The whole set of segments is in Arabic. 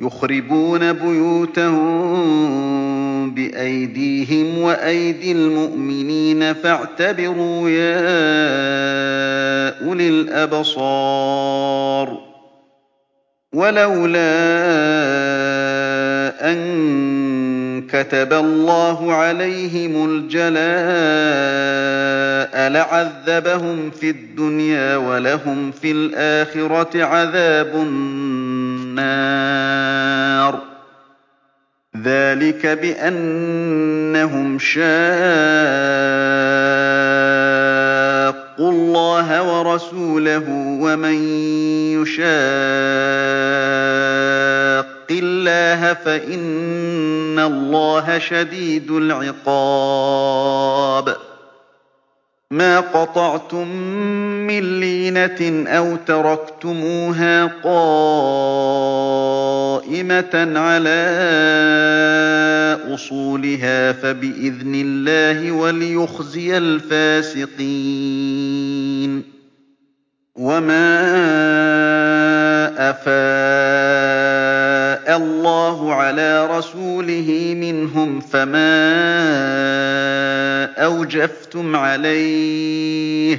يُخْرِبُونَ بُيُوتَهُم بِأَيْدِيهِمْ وَأَيْدِي الْمُؤْمِنِينَ فَاعْتَبِرُوا يَا أُولِي الْأَبْصَارِ وَلَوْلَا أَن كَتَبَ اللَّهُ عَلَيْهِمُ الْجَلَاءَ لَعَذَّبَهُمْ فِي الدُّنْيَا ۖ وَلَهُمْ فِي الْآخِرَةِ عَذَابُ النَّارِ ۚ. ذَٰلِكَ بِأَنَّهُمْ شَاقُّوا اللَّهَ وَرَسُولَهُ ۖ وَمَن يُشَاقِّ اللَّهَ فَإِنَّ اللَّهَ شَدِيدُ الْعِقَابِ. مَا قَطَعْتُم مِّن لِّينَةٍ أَوْ تَرَكْتُمُوهَا قَائِمَةً. عَلَىٰ أُصُولِهَا فَبِإِذْنِ اللَّهِ وَلِيُخْزِيَ الْفَاسِقِينَ. وَمَا أَفَاءَ اللَّهُ عَلَىٰ رَسُولِهِ مِنْهُمْ فَمَا أَوْجَفْتُمْ عَلَيْهِ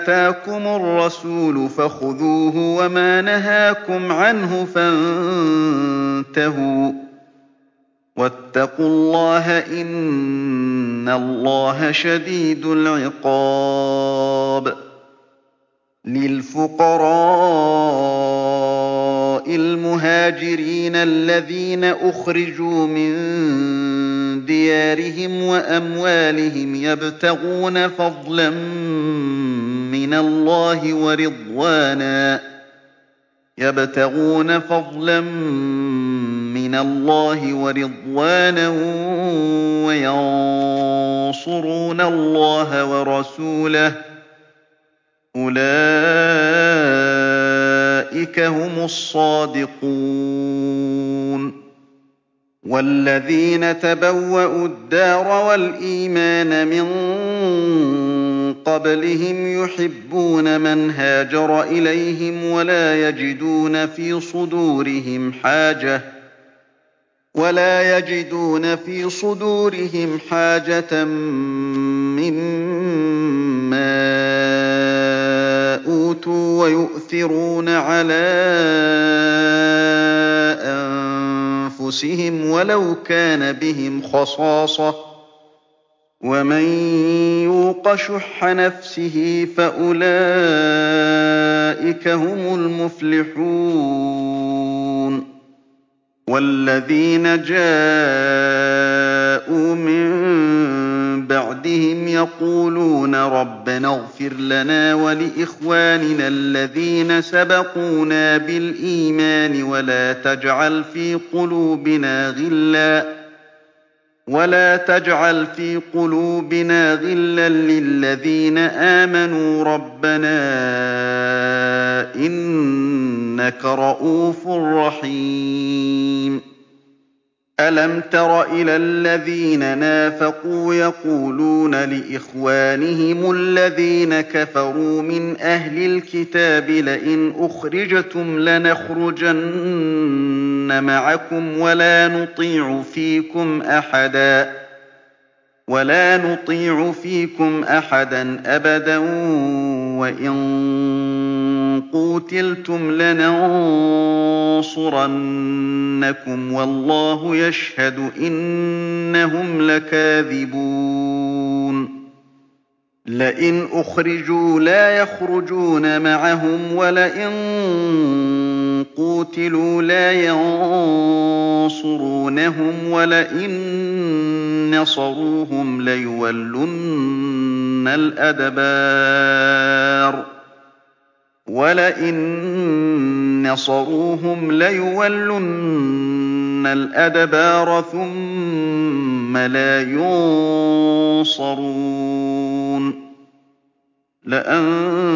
آتَاكُمُ الرَّسُولُ فَخُذُوهُ وَمَا نَهَاكُمْ عَنْهُ فَانتَهُوا ۚ. وَاتَّقُوا اللَّهَ ۖ إِنَّ اللَّهَ شَدِيدُ الْعِقَابِ. لِلْفُقَرَاءِ الْمُهَاجِرِينَ الَّذِينَ أُخْرِجُوا مِن دِيَارِهِمْ وَأَمْوَالِهِمْ يَبْتَغُونَ فَضْلًا مِّنَ اللَّهِ وَرِضْوَانًا وَيَنصُرُونَ اللَّهَ وَرَسُولَهُ ۚ. أُولَٰئِكَ هُمُ الصَّادِقُونَ. وَالَّذِينَ تَبَوَّءُوا الدَّارَ وَالْإِيمَانَ مِن قَبْلِهِمْ يُحِبُّونَ مَنْ هَاجَرَ إِلَيْهِمْ وَلَا يَجِدُونَ فِي صُدُورِهِمْ حَاجَةً مِّمَّا أُوتُوا وَيُؤْثِرُونَ عَلَىٰ أَنفُسِهِمْ وَلَوْ كَانَ بِهِمْ خَصَاصَةٌ ۚ وَمَن يُوقَ شُحَّ نَفْسِهِ فَأُولَٰئِكَ هُمُ الْمُفْلِحُونَ وَالَّذِينَ جَاءُوا مِن بَعْدِهِمْ يَقُولُونَ رَبَّنَا اغْفِرْ لَنَا وَلِإِخْوَانِنَا الَّذِينَ سَبَقُونَا بِالْإِيمَانِ وَلَا تَجْعَلْ فِي قُلُوبِنَا غِلًّا لِّلَّذِينَ آمَنُوا رَبَّنَا إِنَّكَ رَءُوفٌ رَّحِيمٌ أَلَمْ تَرَ إِلَى الَّذِينَ نَافَقُوا يَقُولُونَ لِإِخْوَانِهِمُ الَّذِينَ كَفَرُوا مِنْ أَهْلِ الْكِتَابِ لَئِنْ أُخْرِجْتُمْ لَنَخْرُجَنَّ مَعَكُمْ وَلَا نُطِيعُ فِيكُمْ أَحَدًا أَبَدًا وَإِن قُوتِلْتُمْ لَنَنصُرَنَّكُمْ وَاللَّهُ يَشْهَدُ إِنَّهُمْ لَكَاذِبُونَ لَئِنْ أُخْرِجُوا لَا يَخْرُجُونَ مَعَهُمْ وَلَئِن قُوتِلُوا لَا يَنصُرُونَهُمْ وَلَئِن نَّصَرُوهُمْ لَيُوَلُّنَّ الْأَدْبَارَ ثُمَّ لَا يُنصَرُونَ لَأَنتُمْ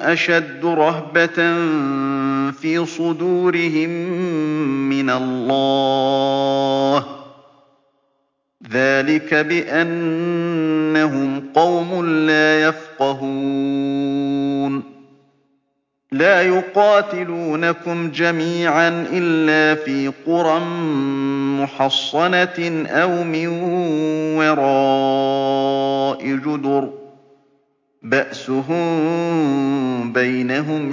أَشَدُّ رَهْبَةً فِي صُدُورِهِم مِّنَ اللَّهِ ۚ. ذَٰلِكَ بِأَنَّهُمْ قَوْمٌ لَّا يَفْقَهُونَ. لَا يُقَاتِلُونَكُمْ جَمِيعًا إِلَّا فِي قُرًى مُّحَصَّنَةٍ أَوْ مِن وَرَاءِ جُدُرٍ ۚ. بَأْسُهُم بَيْنَهُمْ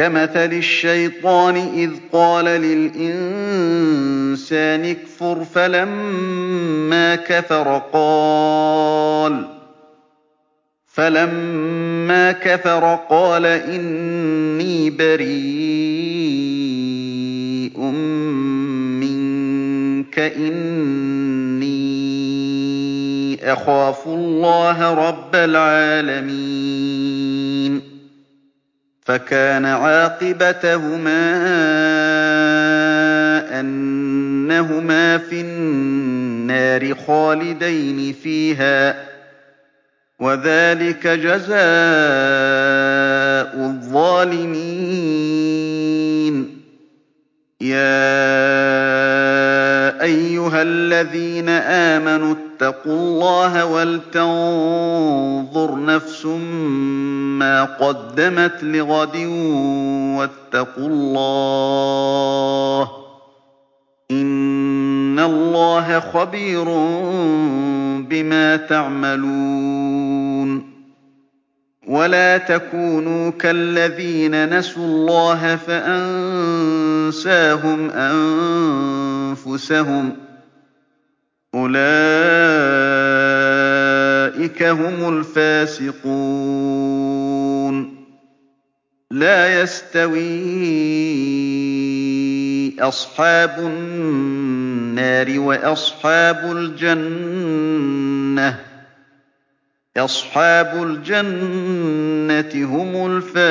كَمَثَلِ الشَّيْطَانِ إِذْ قَالَ لِلْإِنسَانِ اكْفُرْ فَلَمَّا كَفَرَ قَالَ إِنِّي بَرِيءٌ مِّنكَ إِنِّي أَخَافُ اللَّهَ رَبَّ الْعَالَمِينَ. فَكَانَ عَاقِبَتَهُمَا أَنَّهُمَا فِي النَّارِ خَالِدَيْنِ فِيهَا ۚ وَذَٰلِكَ جَزَاءُ الظَّالِمِينَ. أَيُّهَا الَّذِينَ آمَنُوا اتَّقُوا اللَّهَ وَلْتَنظُرْ نَفْسٌ مَّا قَدَّمَتْ لِغَدٍ ۖ وَاتَّقُوا اللَّهَ ۚ إِنَّ اللَّهَ خَبِيرٌ بِمَا تَعْمَلُونَ وَلَا تَكُونُوا كَالَّذِينَ نَسُوا اللَّهَ فَأَنسَاهُمْ أَنفُسَهُمْ ۚ أُولَٰئِكَ هُمُ الْفَاسِقُونَ لَا يَسْتَوِي أَصْحَابُ النَّارِ وَأَصْحَابُ الْجَنَّةِ ۚ أَصْحَابُ الْجَنَّةِ هُمُ الْفَائِزُونَ